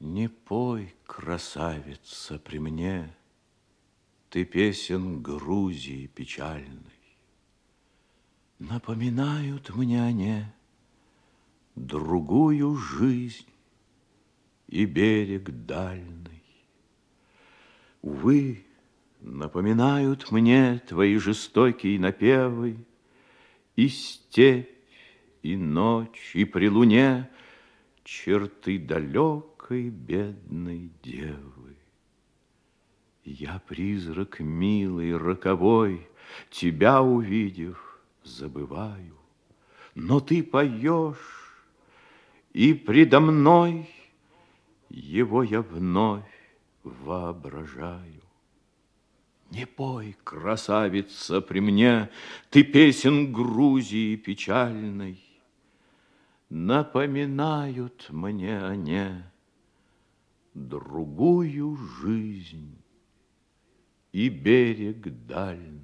Не пой, красавица, при мне, Ты песен Грузии печальной. Напоминают мне они Другую жизнь и берег дальний. Увы, напоминают мне Твои жестокие напевы И степь, и ночь, и при луне Черты далек далекой бедной девы. Я призрак милый, роковой, Тебя увидев, забываю. Но ты поешь, и предо мной Его я вновь воображаю. Не пой, красавица, при мне Ты песен Грузии печальной, Напоминают мне они другую жизнь и берег дальний.